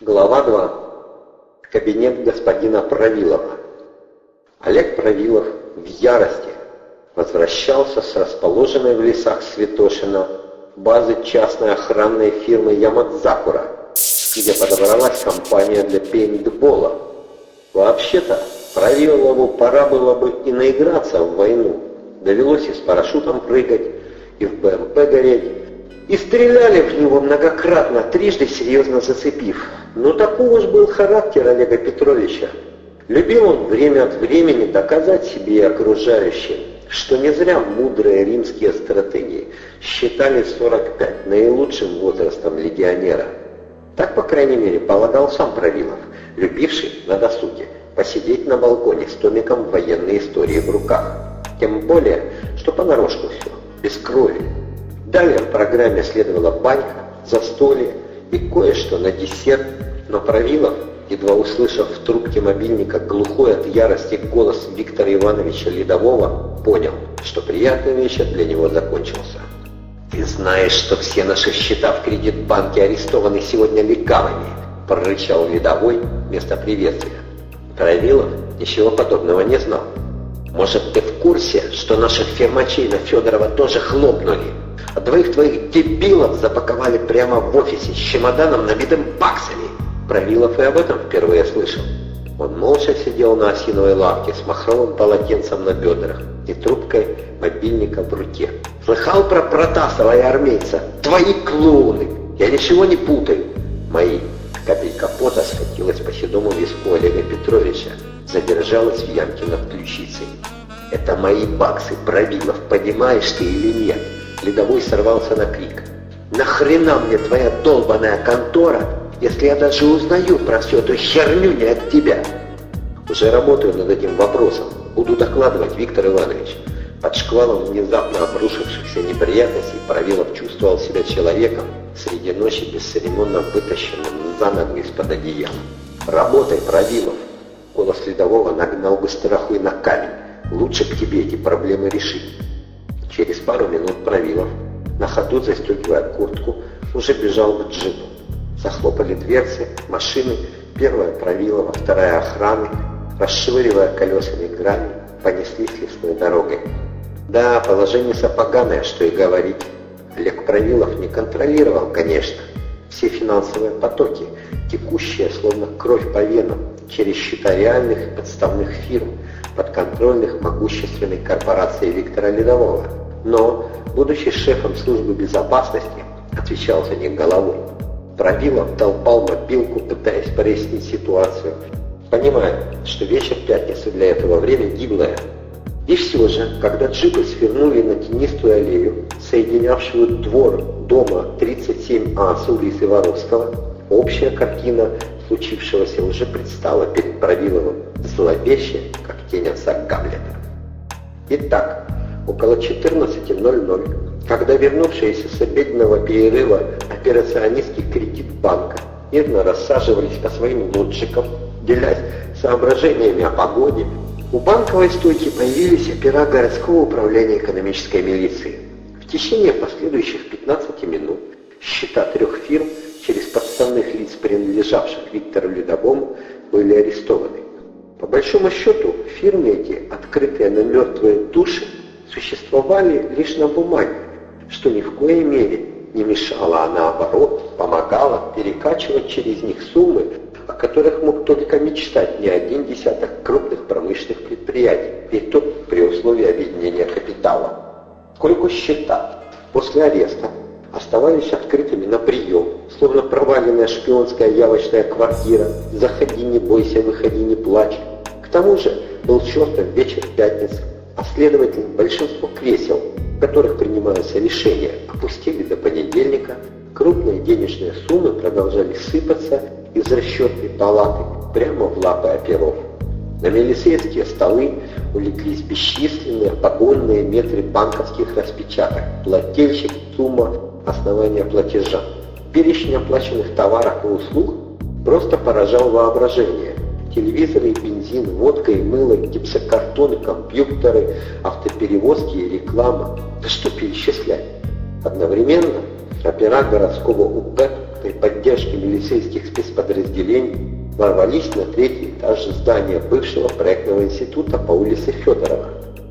Глава 2. Кабинет господина Правилова. Олег Правилов в ярости возвращался с расположенной в лесах Святошина базы частной охранной фирмы Ямадзакура, где подобралась компания для пейнтбола. Вообще-то, Правилову пора было бы и наиграться в войну. Довелось и с парашютом прыгать, и в БМП гореть, и стреляли в него многократно, трижды серьезно зацепив. Но такой уж был характер Олега Петровича. Любил он время от времени доказать себе и окружающим, что не зря мудрые римские стратегии считали 45 наилучшим возрастом легионера. Так, по крайней мере, полагал сам Правилов, любивший на досуге посидеть на балконе с томиком военной истории в руках. Тем более, что понарошку все, без крови, Далее в программе следовала банька, застолье и кое-что на десерт, но Правилов, едва услышав в трубке мобильника глухой от ярости голос Виктора Ивановича Ледового, понял, что приятный вечер для него закончился. «Ты знаешь, что все наши счета в кредитбанке арестованы сегодня легавыми», прорычал Ледовой вместо приветствия. Правилов ничего подобного не знал. «Может, ты в курсе, что наших фермачей на Федорова тоже хлопнули?» А двоих твоих дебилов запаковали прямо в офисе с чемоданом, набитым баксами. Правилов и об этом впервые слышал. Он молча сидел на осиновой лавке с махровым полотенцем на бедрах и трубкой мобильника в руке. «Слыхал про Протасова и армейца? Твои клоуны! Я ничего не путаю!» «Мои!» Капелька пота скатилась по седому виску Олега Петровича, задержалась в ямке над ключицей. «Это мои баксы, Правилов, понимаешь ты или нет?» Ледовой сорвался на крик. «Нахрена мне твоя долбаная контора, если я даже узнаю про всю эту херню не от тебя?» «Уже работаю над этим вопросом. Буду докладывать, Виктор Иванович». Под шквалом внезапно обрушившихся неприятностей Правилов чувствовал себя человеком, среди ночи бесцеремонно вытащенным за ногу из-под одеяла. «Работай, Правилов!» Голос Ледового нагнал бы и на камень. «Лучше к тебе эти проблемы решить». Через пару минут Правилов, на ходу застегивая куртку, уже бежал к джипу. Захлопали дверцы, машины, первая Правилова, вторая охраны, расшвыривая колесами грани, понеслись лесной дорогой. Да, положение сапоганое, что и говорить. Олег Правилов не контролировал, конечно, все финансовые потоки, текущие словно кровь по венам, через счета реальных и подставных фирм, подконтрольных могущественной корпорации Виктора Ледового но, будучи шефом службы безопасности, отвечал за них головой. Пробилов толпал мобилку, пытаясь прояснить ситуацию, понимая, что вечер пятницы для этого время гиблое. И все же, когда джипы свернули на тенистую аллею, соединявшую двор дома 37А с улицы Воровского, общая картина случившегося уже предстала перед Пробиловым, зловеще, как тень отца Гамлета. Итак, около 14.00, когда вернувшиеся с обеденного перерыва операционистки кредитбанка мирно рассаживались по своим лоджикам, делясь соображениями о погоде, у банковой стойки появились опера городского управления экономической милиции. В течение последующих 15 минут счета трех фирм через подставных лиц, принадлежавших Виктору Ледовому, были арестованы. По большому счету, фирмы эти, открытые на мертвые души, существовали лишь на бумаге, что ни в коей мере не мешало, а наоборот помогало перекачивать через них суммы, о которых мог только мечтать не один десяток крупных промышленных предприятий, и то при условии объединения капитала. Сколько счета после ареста оставались открытыми на прием, словно проваленная шпионская явочная квартира «Заходи, не бойся, выходи, не плачь». Тому же был чертов вечер пятницы, а следовательно большинство кресел, в которых принимаются решения, опустили до понедельника, крупные денежные суммы продолжали сыпаться из расчетной палаты прямо в лапы оперов. На милицейские столы улеглись бесчисленные погонные метры банковских распечаток, плательщик, сумма, основания платежа. Перечень оплаченных товаров и услуг просто поражал воображение телевизоры, бензин, водка и мыло, гипсокартоны, компьютеры, автоперевозки и реклама. Да что перечислять? Одновременно опера городского УП при поддержке милицейских спецподразделений ворвались на третий этаж здания бывшего проектного института по улице Федорова.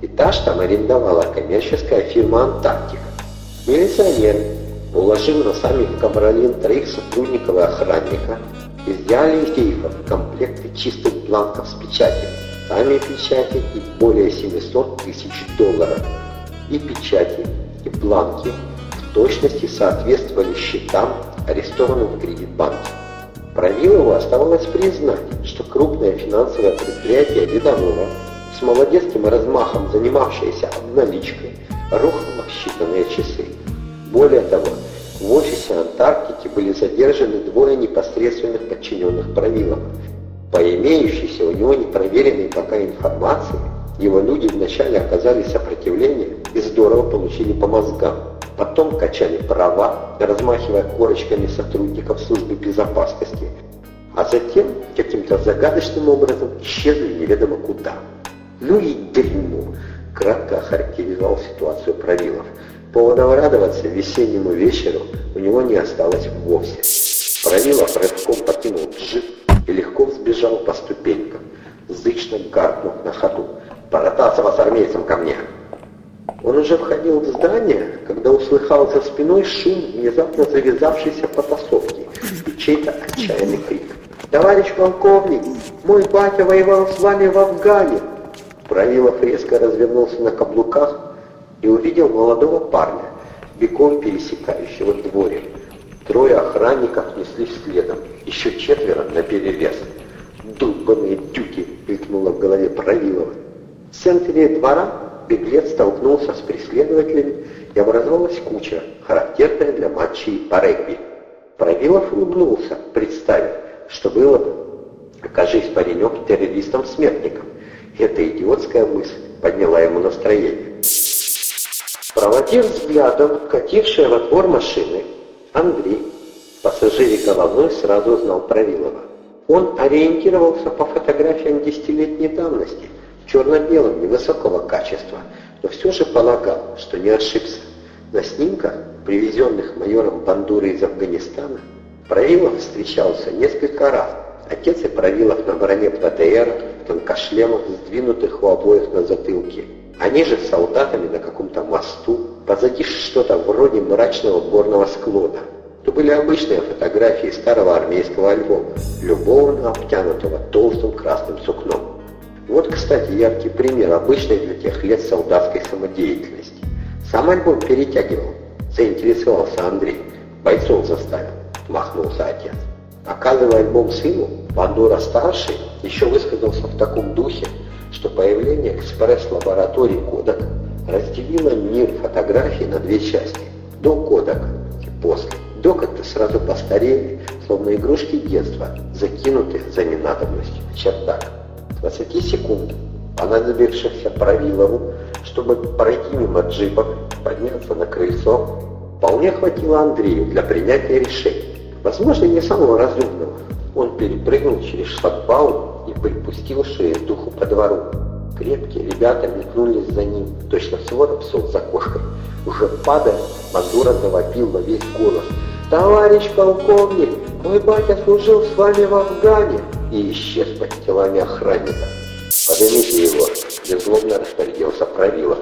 Этаж там арендовала коммерческая фирма «Антарктика». Милиционеры, уложив носами в кабролин троих сотрудников и охранника, изъяли из сейфа комплекты чистых бланков с печатями, сами печати и более 700 тысяч долларов. И печати, и бланки в точности соответствовали счетам, арестованным в кредитбанке. Правилову оставалось признать, что крупное финансовое предприятие Ледового, с молодецким размахом занимавшееся обналичкой, рухнуло в считанные часы. Более того, в офисе Антарктики были задержаны двое непосредственных подчиненных Правилова. По имеющейся у него непроверенной пока информации, его люди вначале оказали сопротивление и здорово получили по мозгам. Потом качали права, размахивая корочками сотрудников службы безопасности, а затем каким-то загадочным образом исчезли неведомо куда. Ну и дерьмо, кратко охарактеризовал ситуацию Правилов. Поводов радоваться весеннему вечеру у него не осталось вовсе. Правилов рывком покинул джип и легко взбежал по ступенькам, зычно гаркнув на ходу. «Паратасова с армейцем ко мне!» Он уже входил в здание, когда услыхал за спиной шум внезапно завязавшейся потасовки и чей-то отчаянный крик. «Товарищ полковник, мой батя воевал с вами в Афгане!» Правилов резко развернулся на каблуках и увидел молодого парня, бегом пересекающего дворик. Трое охранников неслись следом, еще четверо на перерез. «Дубаные тюки!» — мелькнуло в голове Правилова. В центре двора беглец столкнулся с преследователями и образовалась куча, характерная для матчей по регби. Правилов улыбнулся, представив, что было бы, окажись паренек террористом-смертником. Эта идиотская мысль подняла ему настроение. Проводив взглядом катившее во двор машины, Андрей, пассажире головной, сразу узнал Правилова. Он ориентировался по фотографиям десятилетней давности, черно-белом, невысокого качества, но все же полагал, что не ошибся. На снимках, привезенных майором Бандуры из Афганистана, Правилов встречался несколько раз. Отец и Правилов на броне ПТР, тонкошлемах, сдвинутых у обоих на затылке. Они же с солдатами на каком-то мосту, позади что-то вроде мрачного горного склона. То были обычные фотографии старого армейского альбома, любовно обтянутого толстым красным сукном. Вот, кстати, яркий пример обычной для тех лет солдатской самодеятельности. Сам альбом перетягивал, заинтересовался Андрей. Бойцов заставил, махнулся отец. Оказывая альбом сыну, Бандура-старший еще высказался в таком духе, что появление экспресс-лаборатории Кодак разделило мир фотографий на две части. До Кодака и после. До как-то сразу постарели, словно игрушки детства, закинутые за ненадобностью в чердак. 20 секунд, понадобившихся Правилову, чтобы пройти мимо джипов, подняться на крыльцо, вполне хватило Андрею для принятия решения. Возможно, не самого разумного. Он перепрыгнул через шлагбаум и припустил шею духу по двору. Крепкие ребята метнулись за ним, точно свора псов за кошкой. Уже падая, Бандура завопил во весь голос. «Товарищ полковник, мой батя служил с вами в Афгане!» и исчез под телами охранника. «Поднимите его!» – беззлобно распорядился Правилов.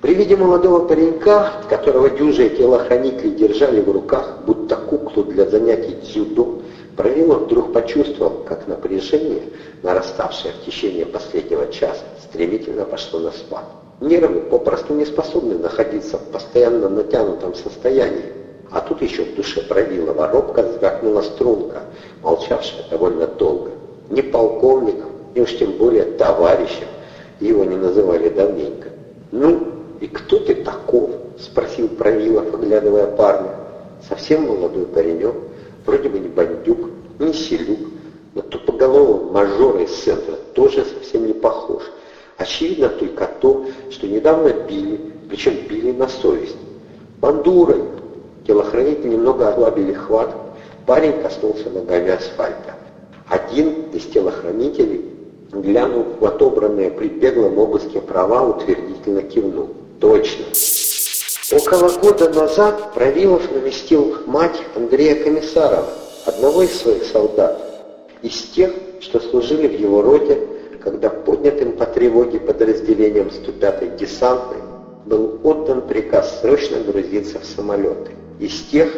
При виде молодого паренька, которого дюжие телохранители держали в руках, будто куклу для занятий дзюдо, Правилов вдруг почувствовал, как напряжение, нараставшее в течение последнего часа, стремительно пошло на спад. Нервы попросту не способны находиться в постоянно натянутом состоянии. А тут еще в душе Правилова робко звякнула струнка, молчавшая довольно долго. Ни полковником, ни уж тем более товарищем его не называли давненько. «Ну, и кто ты таков?» — спросил Правилов, оглядывая парня. Совсем молодой паренек, вроде бы не бандюк, не селюк, на тупоголового мажора из центра тоже совсем не похож. Очевидно только то, что недавно били, причем били на совесть. Бандурой. Телохранители немного ослабили хват, парень коснулся ногами асфальта. Один из телохранителей, глянув в отобранные при беглом обыске права, утвердительно кивнул. Точно. Около года назад Правилов навестил мать Андрея Комиссарова, одного из своих солдат, из тех, что служили в его роте, когда поднятым по тревоге подразделением 105-й десантной был отдан приказ срочно грузиться в самолеты. Из тех,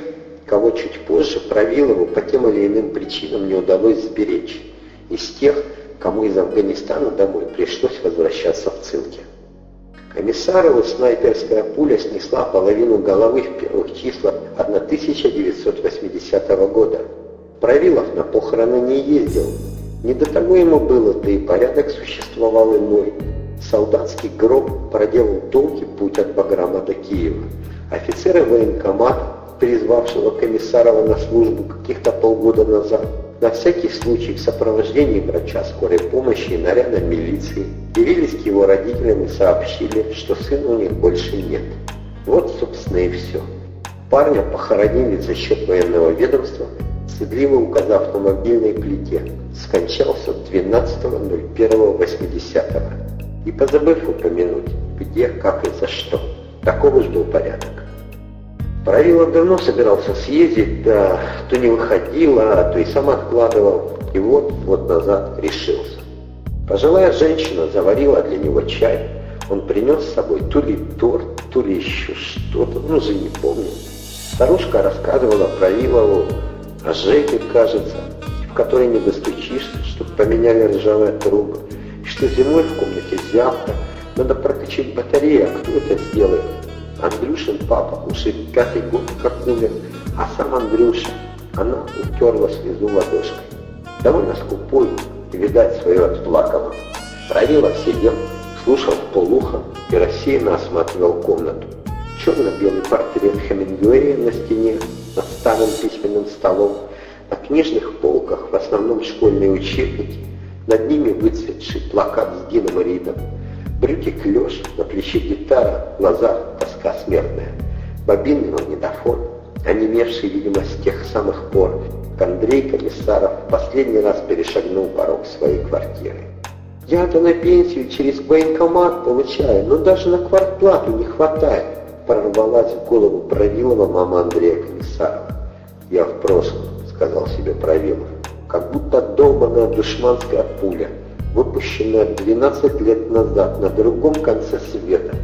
кого чуть позже Правилову по тем или иным причинам не удалось сберечь. Из тех, кому из Афганистана домой пришлось возвращаться в цинке. Комиссарову снайперская пуля снесла половину головы в первых числах 1980 года. Правилов на похороны не ездил. Не до того ему было, да и порядок существовал иной. Солдатский гроб проделал долгий путь от Баграма до Киева. Офицеры военкомата, призвавшего Комиссарова на службу каких-то полгода назад, на всякий случай в сопровождении врача скорой помощи и наряда милиции явились к его родителям и сообщили, что сына у них больше нет. Вот, собственно, и все. Парня похоронили за счет военного ведомства, стыдливо указав на мобильной плите. Скончался 12.01.80 и позабыв упомянуть, где, как и за что. Таков уж был порядок. Правилов давно собирался съездить, да то не выходило, а то и сам откладывал. И вот, вот назад решился. Пожилая женщина заварила для него чай. Он принес с собой то ли торт, то ли еще что-то, ну уже не помню. Старушка рассказывала про Вилову о Жеке, кажется, в которой не достучишься, чтобы поменяли ржавые трубы, что зимой в комнате зябко, надо прокачать батарею, а кто это сделает? Андрюшин папа уже пятый год как умер, а сам Андрюша, она утерла слезу ладошкой. Довольно скупой, видать, свое отплакала. Правилов сидел, слушал полуха и рассеянно осматривал комнату. Черно-белый портрет Хемингуэя на стене, над старым письменным столом, на книжных полках в основном школьные учебники, над ними выцветший плакат с Дином Ридом, брюки клеш, на плече гитара, в глазах тоска смертная, бобинный магнитофон, онемевший, видимо, с тех самых пор, как Андрей Комиссаров в последний раз перешагнул порог своей квартиры. «Я-то на пенсию через военкомат получаю, но даже на квартплату не хватает», прорвалась в голову Правилова мама Андрея Комиссарова. «Я в прошлом», — сказал себе Правилов, как будто долбанная душманская пуля — выпущенная 12 лет назад на другом конце света,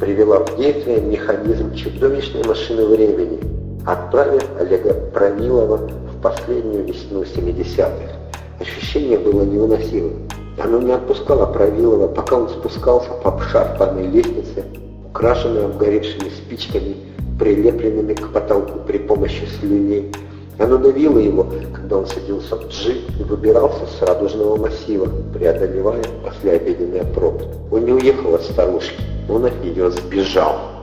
привела в действие механизм чудовищной машины времени, отправив Олега Промилова в последнюю весну 70-х. Ощущение было невыносимым. Оно не отпускало Правилова, пока он спускался по обшарпанной лестнице, украшенной обгоревшими спичками, прилепленными к потолку при помощи слюней, оно давило его, когда он садился в джип и выбирался с радужного массива, преодолевая послеобеденные пробки. Он не уехал от старушки, он от нее сбежал.